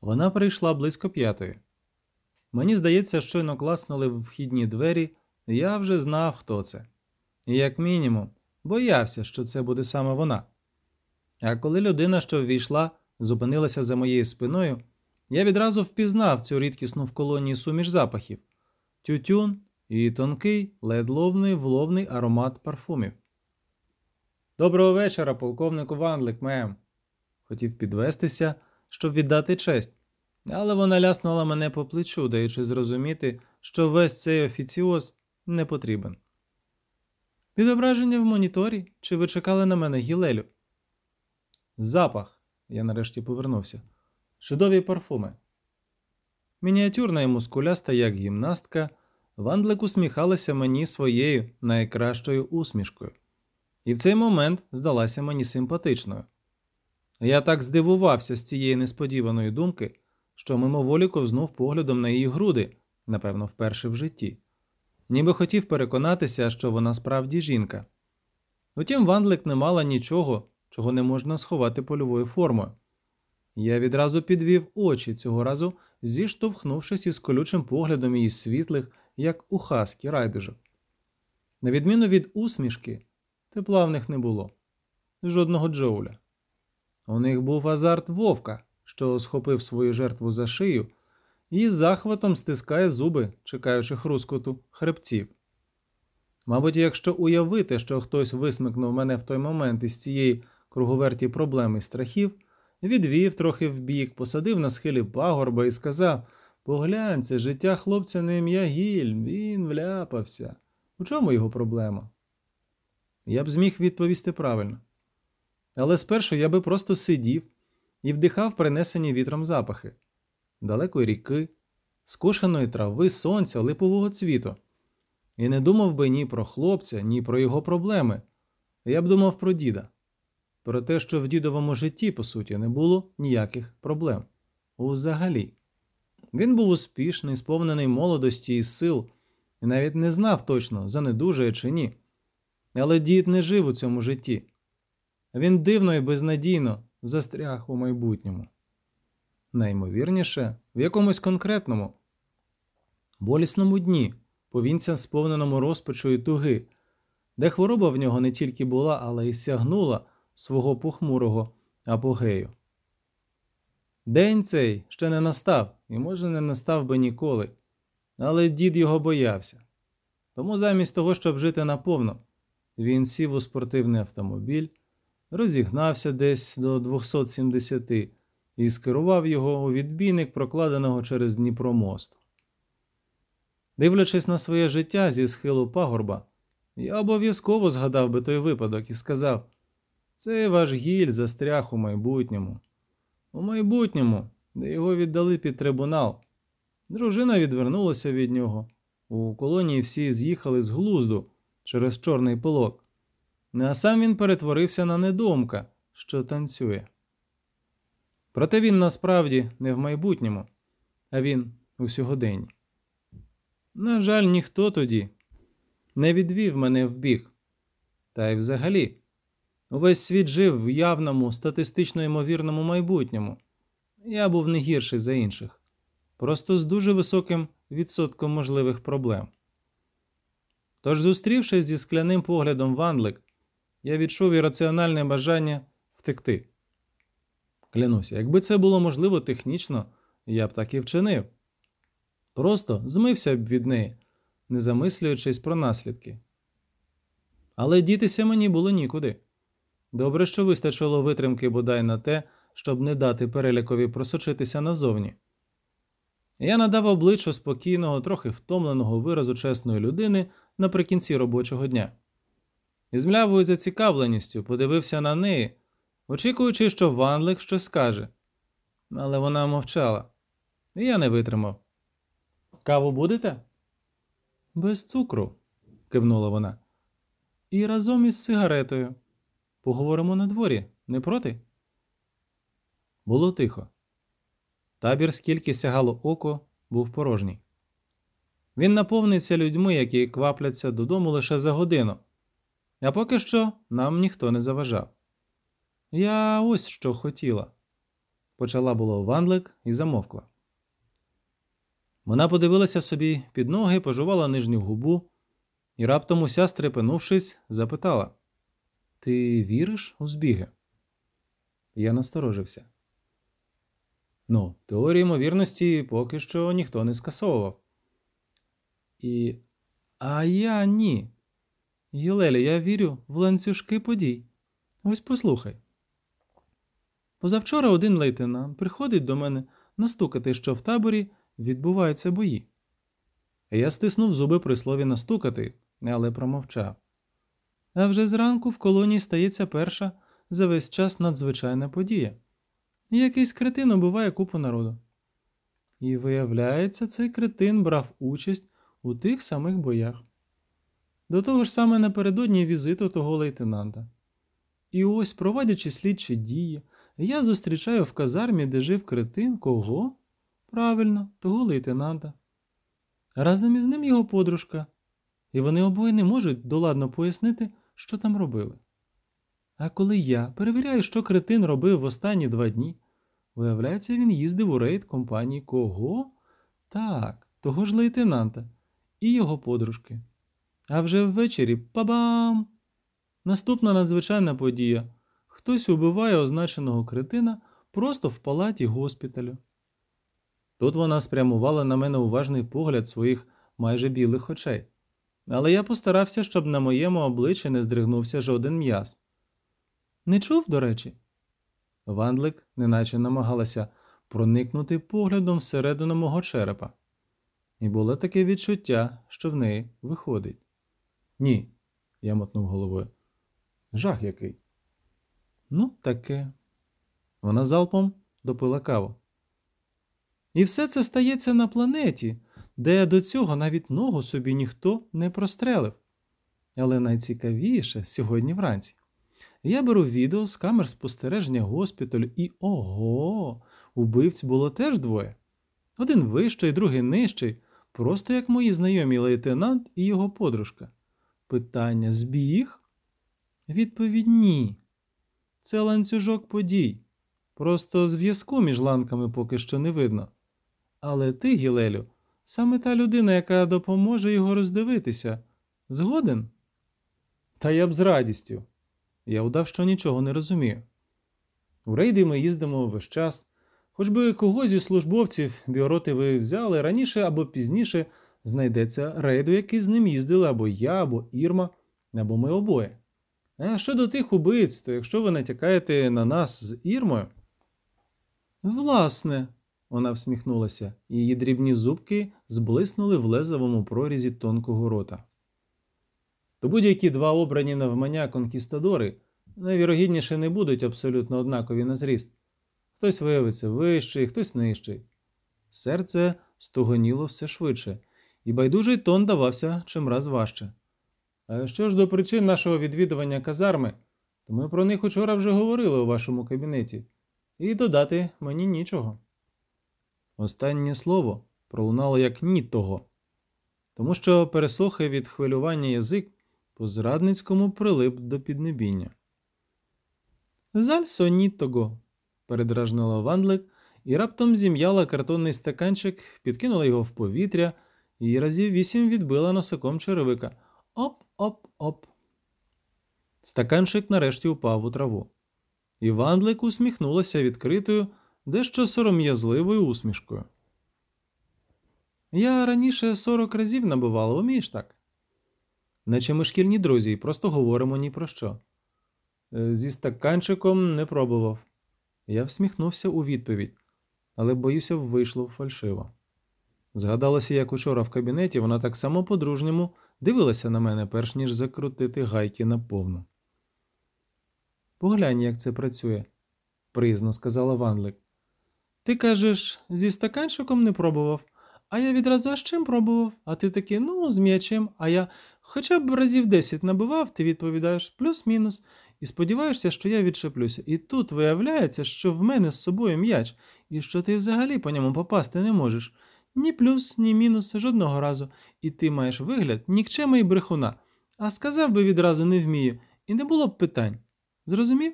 Вона прийшла близько п'ятої. Мені здається, щойно класнули в вхідні двері, я вже знав, хто це. І, як мінімум, боявся, що це буде саме вона. А коли людина, що ввійшла, зупинилася за моєю спиною, я відразу впізнав цю рідкісну в колонії суміш запахів тютюн і тонкий, ледловний вловний аромат парфумів. Доброго вечора, полковнику Ванлик, мем. Хотів підвестися, щоб віддати честь, але вона ляснула мене по плечу, даючи зрозуміти, що весь цей офіціоз не потрібен. Відображення в моніторі, чи ви чекали на мене гілелю? Запах, я нарешті повернувся. Чудові парфуми. Мініатюрна і мускуляста, як гімнастка, Вандлик усміхалася мені своєю найкращою усмішкою, і в цей момент здалася мені симпатичною. Я так здивувався з цієї несподіваної думки, що мимоволі ковзнув поглядом на її груди, напевно, вперше в житті, ніби хотів переконатися, що вона справді жінка. Утім, Вандлик не мала нічого, чого не можна сховати польовою формою. Я відразу підвів очі цього разу, зіштовхнувшись із колючим поглядом її світлих, як у хаски райдужок. На відміну від усмішки, тепла в них не було жодного Джоуля. У них був азарт вовка, що схопив свою жертву за шию і захватом стискає зуби, чекаючи хрускоту хребців. Мабуть, якщо уявити, що хтось висмикнув мене в той момент із цієї круговерті проблем і страхів, відвів трохи вбік, посадив на схилі пагорба і сказав: Поглянь, це життя хлопця не ім'я Гіль, він вляпався. У чому його проблема? Я б зміг відповісти правильно. Але спершу я би просто сидів і вдихав принесені вітром запахи далекої ріки, скошеної трави, сонця, липового цвіту. І не думав би ні про хлопця, ні про його проблеми. Я б думав про діда, про те, що в дідовому житті, по суті, не було ніяких проблем. Узагалі. Він був успішний, сповнений молодості і сил, і навіть не знав точно, занедужує чи ні. Але дід не жив у цьому житті. Він дивно і безнадійно застряг у майбутньому. Наймовірніше, в якомусь конкретному, болісному дні, повінця сповненому розпачу і туги, де хвороба в нього не тільки була, але й сягнула свого похмурого апогею. День цей ще не настав і, може, не настав би ніколи, але дід його боявся. Тому замість того, щоб жити наповно, він сів у спортивний автомобіль, розігнався десь до 270 і скерував його у відбійник, прокладеного через Дніпро мост. Дивлячись на своє життя зі схилу пагорба, я обов'язково згадав би той випадок і сказав: це ваш гіль застряг у майбутньому. У майбутньому, де його віддали під трибунал. Дружина відвернулася від нього. У колонії всі з'їхали з глузду через чорний пилок. А сам він перетворився на недомка, що танцює. Проте він насправді не в майбутньому, а він у сьогоденні. На жаль, ніхто тоді не відвів мене в біг. Та й взагалі, увесь світ жив в явному, статистично ймовірному майбутньому. Я був не гірший за інших, просто з дуже високим відсотком можливих проблем. Тож, зустрівшись зі скляним поглядом Ванлик, я відчув ірраціональне бажання втекти. Клянуся, якби це було можливо технічно, я б так і вчинив. Просто змився б від неї, не замислюючись про наслідки. Але дітися мені було нікуди. Добре, що вистачило витримки бодай на те, щоб не дати перелякові просочитися назовні. Я надав обличчю спокійного, трохи втомленого виразу чесної людини наприкінці робочого дня. І з млявою зацікавленістю подивився на неї, очікуючи, що Ванлик щось скаже. Але вона мовчала, і я не витримав. Каву будете? Без цукру, кивнула вона. І разом із сигаретою. Поговоримо на дворі, не проти? Було тихо. Табір, скільки сягало око, був порожній. Він наповниться людьми, які квапляться додому лише за годину, а поки що нам ніхто не заважав. Я ось що хотіла почала було Вандлик і замовкла. Вона подивилася собі під ноги, пожувала нижню губу і раптом уся стрепенувшись, запитала: Ти віриш у збіги? Я насторожився. Ну, теорії ймовірності поки що ніхто не скасовував. І. А я ні. Єлелі, я вірю в ланцюжки подій. Ось послухай. Позавчора один лейтенант приходить до мене настукати, що в таборі відбуваються бої. Я стиснув зуби при слові настукати, але промовчав. А вже зранку в колонії стається перша за весь час надзвичайна подія. Якийсь кретин убиває купу народу. І виявляється, цей кретин брав участь у тих самих боях. До того ж саме напередодні візиту того лейтенанта. І ось, проводячи слідчі дії, я зустрічаю в казармі, де жив кретин, кого? Правильно, того лейтенанта. Разом із ним його подружка, і вони обоє не можуть доладно пояснити, що там робили. А коли я перевіряю, що кретин робив в останні два дні, виявляється, він їздив у рейд компанії кого? Так, того ж лейтенанта і його подружки. А вже ввечері па-бам! Наступна надзвичайна подія. Хтось убиває означеного кретина просто в палаті госпіталю. Тут вона спрямувала на мене уважний погляд своїх майже білих очей, але я постарався, щоб на моєму обличчі не здригнувся жоден м'яз. Не чув, до речі? Вандлик неначе намагалася проникнути поглядом всередину мого черепа, і було таке відчуття, що в неї виходить. Ні, я мотнув головою. Жах який. Ну, таке. Вона залпом допила каву. І все це стається на планеті, де до цього навіть ногу собі ніхто не прострелив. Але найцікавіше сьогодні вранці. Я беру відео з камер спостереження госпіталю, і ого, убивць було теж двоє. Один вищий, другий нижчий, просто як мої знайомі лейтенант і його подружка. Питання збіг? Відповідь ні. Це ланцюжок подій. Просто зв'язку між ланками поки що не видно. Але ти, Гілелю, саме та людина, яка допоможе його роздивитися. Згоден? Та я б з радістю. Я удав, що нічого не розумію. У рейди ми їздимо весь час, хоч би когось зі службовців біороти ви взяли раніше або пізніше знайдеться рейду, який з ним їздили або я, або Ірма, або ми обоє. А щодо тих убивць, то якщо ви натякаєте на нас з Ірмою. Власне, вона всміхнулася, і її дрібні зубки зблиснули в лезовому прорізі тонкого рота. То будь-які два обрані навмання конкістадори найвірогідніше не будуть абсолютно однакові на зріст. Хтось виявиться вищий, хтось нижчий. Серце стогоніло все швидше, і байдужий тон давався чимраз важче. А що ж до причин нашого відвідування казарми, то ми про них учора вже говорили у вашому кабінеті, і додати мені нічого. Останнє слово пролунало як ні того, тому що пересохи від хвилювання язик по зрадницькому прилип до піднебіння. Зальсо ні того, передражнила Вандлик і раптом зім'яла картонний стаканчик, підкинула його в повітря і разів вісім відбила носиком черевика. Оп-оп-оп. Стаканчик нарешті упав у траву. І Вандлик усміхнулася відкритою, дещо сором'язливою усмішкою. Я раніше сорок разів набивала, умієш так? Наче ми шкільні друзі, просто говоримо ні про що. Е, Зі стаканчиком не пробував. Я всміхнувся у відповідь, але, боюся, вийшло фальшиво. Згадалося, як учора в кабінеті вона так само по-дружньому дивилася на мене, перш ніж закрутити гайки наповну. Поглянь, як це працює, приязно сказала Ванлик. Ти кажеш, зі стаканчиком не пробував, а я відразу а з чим пробував, а ти такий, ну, з м'ячем, а я хоча б разів десять набивав, ти відповідаєш плюс-мінус, і сподіваєшся, що я відчеплюся. І тут виявляється, що в мене з собою м'яч, і що ти взагалі по ньому попасти не можеш. Ні плюс, ні мінус жодного разу, і ти маєш вигляд нікчема й брехуна. А сказав би відразу не вмію, і не було б питань. Зрозумів?